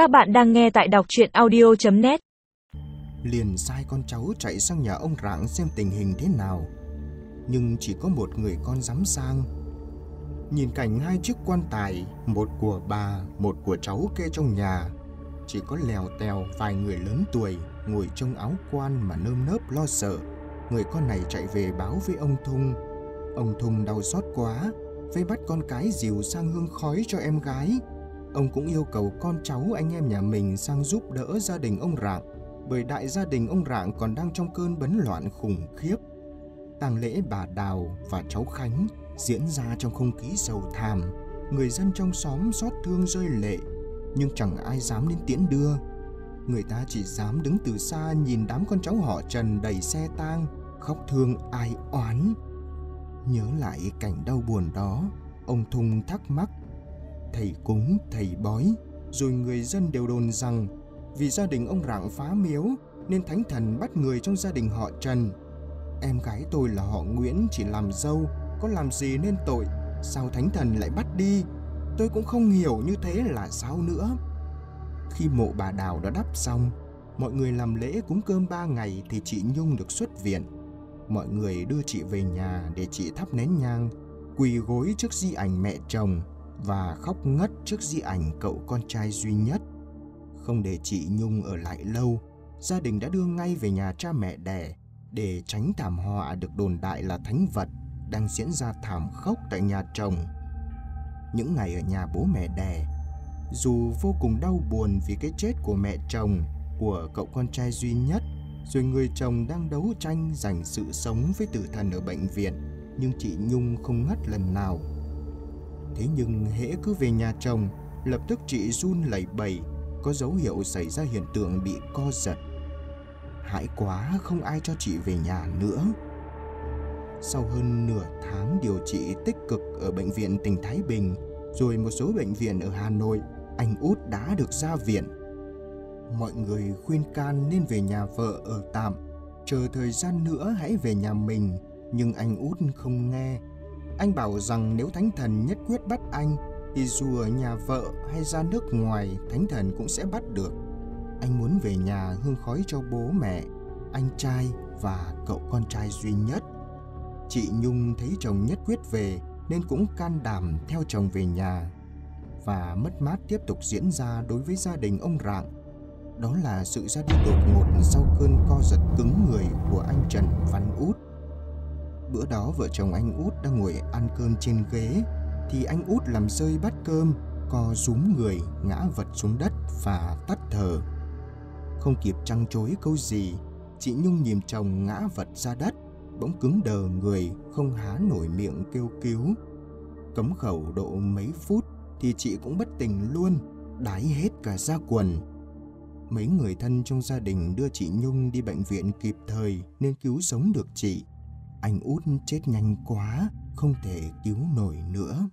Các bạn đang nghe tại đọc chuyện audio.net liền sai con cháu chạy sang nhà ông Rạng xem tình hình thế nào. Nhưng chỉ có một người con dám sang. Nhìn cảnh hai chiếc quan tài, một của bà, một của cháu kê trong nhà. Chỉ có lèo tèo vài người lớn tuổi ngồi trong áo quan mà nơm nớp lo sợ. Người con này chạy về báo với ông Thung. Ông Thung đau xót quá, vây bắt con cái dìu sang hương khói cho em gái. Ông cũng yêu cầu con cháu anh em nhà mình sang giúp đỡ gia đình ông Rạng, bởi đại gia đình ông Rạng còn đang trong cơn bấn loạn khủng khiếp. tang lễ bà Đào và cháu Khánh diễn ra trong không khí sầu thảm, người dân trong xóm xót thương rơi lệ, nhưng chẳng ai dám đến tiễn đưa. Người ta chỉ dám đứng từ xa nhìn đám con cháu họ Trần đầy xe tang, khóc thương ai oán. Nhớ lại cảnh đau buồn đó, ông Thung thắc mắc thầy cúng, thầy bói, rồi người dân đều đồn rằng vì gia đình ông Rạng phá miếu nên thánh thần bắt người trong gia đình họ Trần. Em gái tôi là họ Nguyễn chỉ làm dâu, có làm gì nên tội, sao thánh thần lại bắt đi? Tôi cũng không hiểu như thế là sao nữa. Khi mộ bà Đào đã đắp xong, mọi người làm lễ cúng cơm ba ngày thì chị Nhung được xuất viện. Mọi người đưa chị về nhà để chị thắp nén nhang, quỳ gối trước di ảnh mẹ chồng và khóc ngất trước di ảnh cậu con trai duy nhất. Không để chị Nhung ở lại lâu, gia đình đã đưa ngay về nhà cha mẹ đẻ để tránh thảm họa được đồn đại là thánh vật đang diễn ra thảm khốc tại nhà chồng. Những ngày ở nhà bố mẹ đẻ, dù vô cùng đau buồn vì cái chết của mẹ chồng, của cậu con trai duy nhất, rồi người chồng đang đấu tranh giành sự sống với tử thần ở bệnh viện, nhưng chị Nhung không ngất lần nào Thế nhưng hễ cứ về nhà chồng, lập tức chị run lẩy bẩy, có dấu hiệu xảy ra hiện tượng bị co giật. Hãi quá không ai cho chị về nhà nữa. Sau hơn nửa tháng điều trị tích cực ở bệnh viện tỉnh Thái Bình, rồi một số bệnh viện ở Hà Nội, anh út đã được ra viện. Mọi người khuyên can nên về nhà vợ ở tạm, chờ thời gian nữa hãy về nhà mình, nhưng anh út không nghe anh bảo rằng nếu thánh thần nhất quyết bắt anh thì dù ở nhà vợ hay ra nước ngoài thánh thần cũng sẽ bắt được. Anh muốn về nhà hương khói cho bố mẹ, anh trai và cậu con trai duy nhất. Chị Nhung thấy chồng nhất quyết về nên cũng can đảm theo chồng về nhà. Và mất mát tiếp tục diễn ra đối với gia đình ông Rạng. Đó là sự ra đi đột ngột sau cơn co giật cứng người của anh Trần Văn Út. Bữa đó vợ chồng anh út đang ngồi ăn cơm trên ghế thì anh út làm rơi bát cơm, co rúm người ngã vật xuống đất và tắt thở. Không kịp trăng chối câu gì, chị Nhung nhìn chồng ngã vật ra đất, bỗng cứng đờ người, không há nổi miệng kêu cứu. Cấm khẩu độ mấy phút thì chị cũng bất tỉnh luôn, đái hết cả da quần. Mấy người thân trong gia đình đưa chị Nhung đi bệnh viện kịp thời nên cứu sống được chị anh út chết nhanh quá, không thể cứu nổi nữa.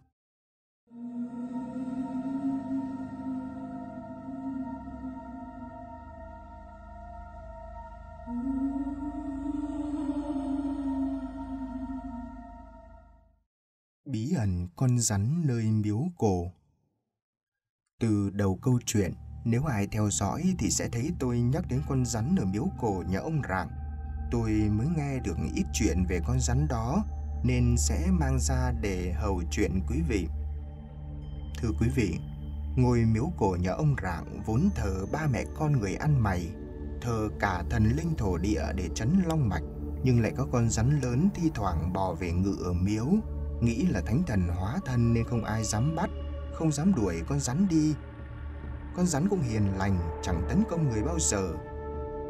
Bí ẩn con rắn nơi miếu cổ Từ đầu câu chuyện, nếu ai theo dõi thì sẽ thấy tôi nhắc đến con rắn ở miếu cổ nhà ông Rạng tôi mới nghe được ít chuyện về con rắn đó nên sẽ mang ra để hầu chuyện quý vị. Thưa quý vị, ngôi miếu cổ nhà ông Rạng vốn thờ ba mẹ con người ăn mày, thờ cả thần linh thổ địa để chấn long mạch, nhưng lại có con rắn lớn thi thoảng bò về ngự ở miếu, nghĩ là thánh thần hóa thân nên không ai dám bắt, không dám đuổi con rắn đi. Con rắn cũng hiền lành, chẳng tấn công người bao giờ,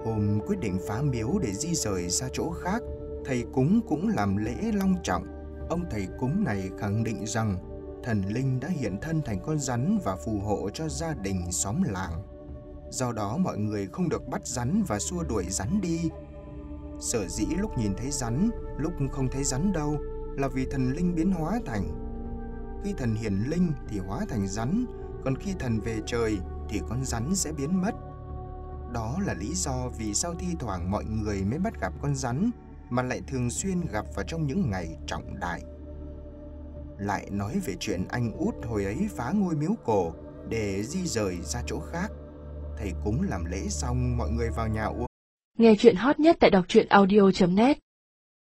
Hôm quyết định phá miếu để di rời ra chỗ khác, thầy cúng cũng làm lễ long trọng. Ông thầy cúng này khẳng định rằng thần linh đã hiện thân thành con rắn và phù hộ cho gia đình xóm làng. Do đó mọi người không được bắt rắn và xua đuổi rắn đi. Sở dĩ lúc nhìn thấy rắn, lúc không thấy rắn đâu là vì thần linh biến hóa thành. Khi thần hiển linh thì hóa thành rắn, còn khi thần về trời thì con rắn sẽ biến mất. Đó là lý do vì sao thi thoảng mọi người mới bắt gặp con rắn, mà lại thường xuyên gặp vào trong những ngày trọng đại. Lại nói về chuyện anh út hồi ấy phá ngôi miếu cổ để di rời ra chỗ khác. thầy cúng làm lễ xong, mọi người vào nhà uống. Nghe chuyện hot nhất tại đọc truyện audio.net